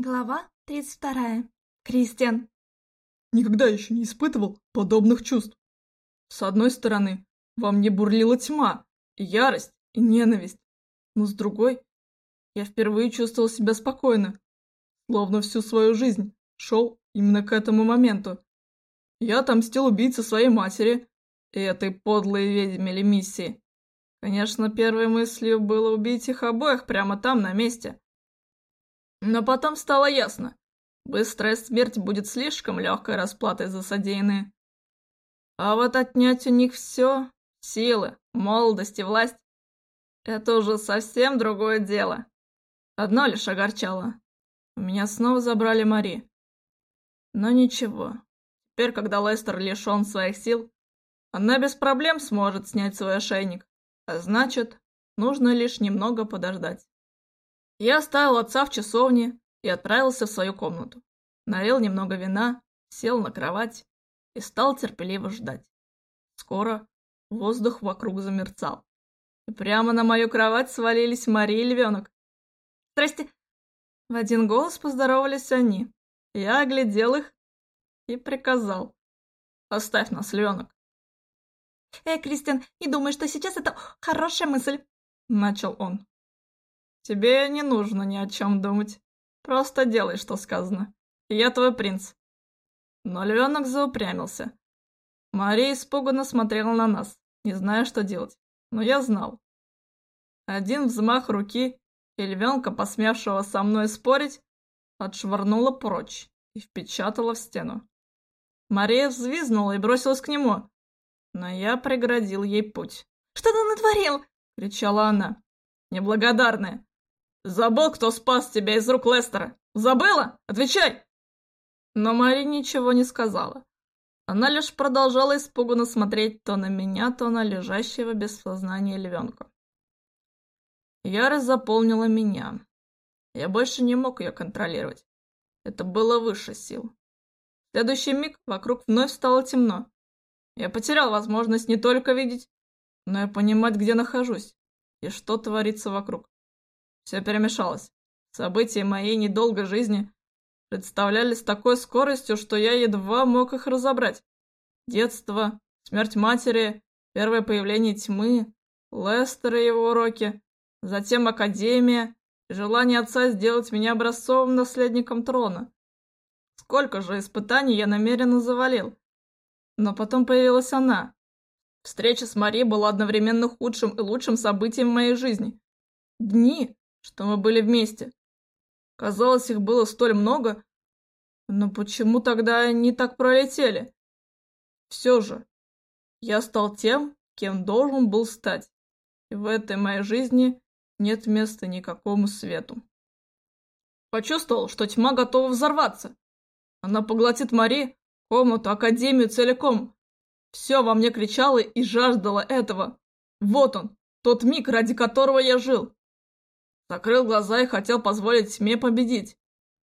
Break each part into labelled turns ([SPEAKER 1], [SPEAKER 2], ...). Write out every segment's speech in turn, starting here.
[SPEAKER 1] Глава 32. Кристиан.
[SPEAKER 2] Никогда еще не испытывал подобных чувств. С одной стороны, во мне бурлила тьма, ярость, и ненависть. Но с другой, я впервые чувствовал себя спокойно, словно всю свою жизнь шел именно к этому моменту. Я отомстил убийце своей матери и этой подлой ведьме Лемиссии. Конечно, первой мыслью было убить их обоих прямо там, на месте. Но потом стало ясно. Быстрая смерть будет слишком легкой расплатой за содеянное. А вот отнять у них все, силы, молодость и власть, это уже совсем другое дело. Одно лишь огорчало. У меня снова забрали Мари. Но ничего. Теперь, когда Лестер лишен своих сил, она без проблем сможет снять свой ошейник. А значит, нужно лишь немного подождать. Я оставил отца в часовне и отправился в свою комнату. Налил немного вина, сел на кровать и стал терпеливо ждать. Скоро воздух вокруг замерцал. И прямо на мою кровать свалились Мария и львенок. «Здрасте!» В один голос поздоровались они. Я оглядел их и приказал. «Оставь нас, львенок!»
[SPEAKER 1] «Эй, Кристиан, не думай, что сейчас это хорошая мысль!»
[SPEAKER 2] Начал он. Тебе не нужно ни о чем думать. Просто делай, что сказано. Я твой принц. Но львенок заупрямился. Мария испуганно смотрела на нас, не зная, что делать. Но я знал. Один взмах руки, и львенка, посмевшего со мной спорить, отшвырнула прочь и впечатала в стену. Мария взвизгнула и бросилась к нему, но я преградил ей путь.
[SPEAKER 1] «Что ты натворил?»
[SPEAKER 2] — кричала она. «Неблагодарная! Забыл, кто спас тебя из рук Лестера? Забыла? Отвечай!» Но Мари ничего не сказала. Она лишь продолжала испуганно смотреть то на меня, то на лежащего без сознания львенка. Ярость заполнила меня. Я больше не мог ее контролировать. Это было выше сил. В следующий миг вокруг вновь стало темно. Я потерял возможность не только видеть, но и понимать, где нахожусь и что творится вокруг. Все перемешалось. События моей недолгой жизни представлялись такой скоростью, что я едва мог их разобрать. Детство, смерть матери, первое появление тьмы, Лестер и его уроки, затем Академия, желание отца сделать меня образцовым наследником трона. Сколько же испытаний я намеренно завалил. Но потом появилась она. Встреча с Мари была одновременно худшим и лучшим событием в моей жизни. Дни, что мы были вместе. Казалось, их было столь много, но почему тогда они так пролетели? Все же, я стал тем, кем должен был стать, и в этой моей жизни нет места никакому свету. Почувствовал, что тьма готова взорваться. Она поглотит Мари, комнату, академию целиком. Все во мне кричало и жаждало этого. Вот он, тот миг, ради которого я жил. Закрыл глаза и хотел позволить тьме победить.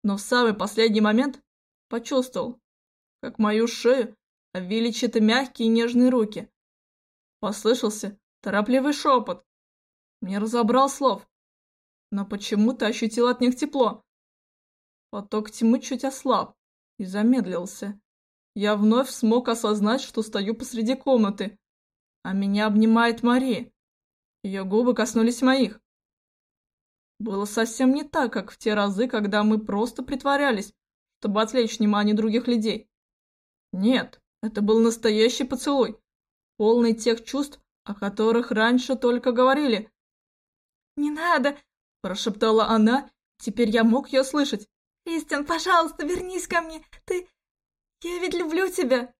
[SPEAKER 2] Но в самый последний момент почувствовал, как мою шею обвили чьи-то мягкие и нежные руки. Послышался торопливый шепот. Не разобрал слов, но почему-то ощутил от них тепло. Поток тьмы чуть ослаб и замедлился. Я вновь смог осознать, что стою посреди комнаты, а меня обнимает Мария. Ее губы коснулись моих. Было совсем не так, как в те разы, когда мы просто притворялись, чтобы отвлечь внимание других людей. Нет, это был настоящий поцелуй, полный тех чувств, о которых раньше только говорили.
[SPEAKER 1] «Не надо!»
[SPEAKER 2] – прошептала она, теперь я мог ее слышать.
[SPEAKER 1] «Кристиан, пожалуйста, вернись ко мне! Ты... Я ведь люблю тебя!»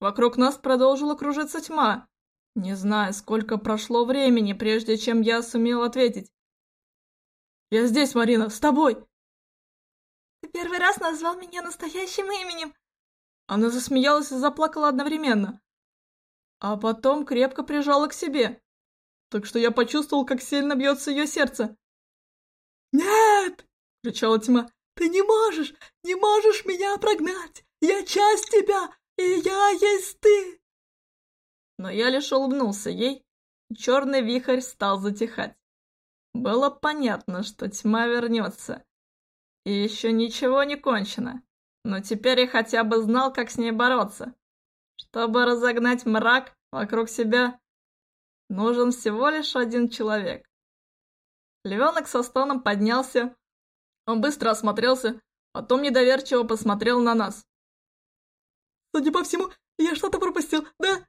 [SPEAKER 2] Вокруг нас продолжила кружиться тьма. Не знаю, сколько прошло времени, прежде чем я сумел ответить. Я здесь, Марина, с тобой!»
[SPEAKER 1] «Ты первый раз назвал меня настоящим именем!»
[SPEAKER 2] Она засмеялась и заплакала одновременно. А потом крепко прижала к себе. Так что я почувствовал, как сильно бьется ее сердце.
[SPEAKER 1] «Нет!»
[SPEAKER 2] — кричала тьма.
[SPEAKER 1] «Ты не можешь, не можешь меня прогнать! Я часть тебя, и я есть ты!»
[SPEAKER 2] Но я лишь улыбнулся ей, и черный вихрь стал затихать. Было понятно, что тьма вернется. И еще ничего не кончено. Но теперь я хотя бы знал, как с ней бороться. Чтобы разогнать мрак вокруг себя, нужен всего лишь один человек. Львенок со стоном поднялся. Он быстро осмотрелся, потом недоверчиво посмотрел на нас.
[SPEAKER 1] «Судя по всему, я что-то пропустил, да?»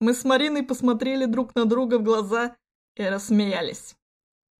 [SPEAKER 2] Мы с Мариной посмотрели друг на друга в глаза и рассмеялись.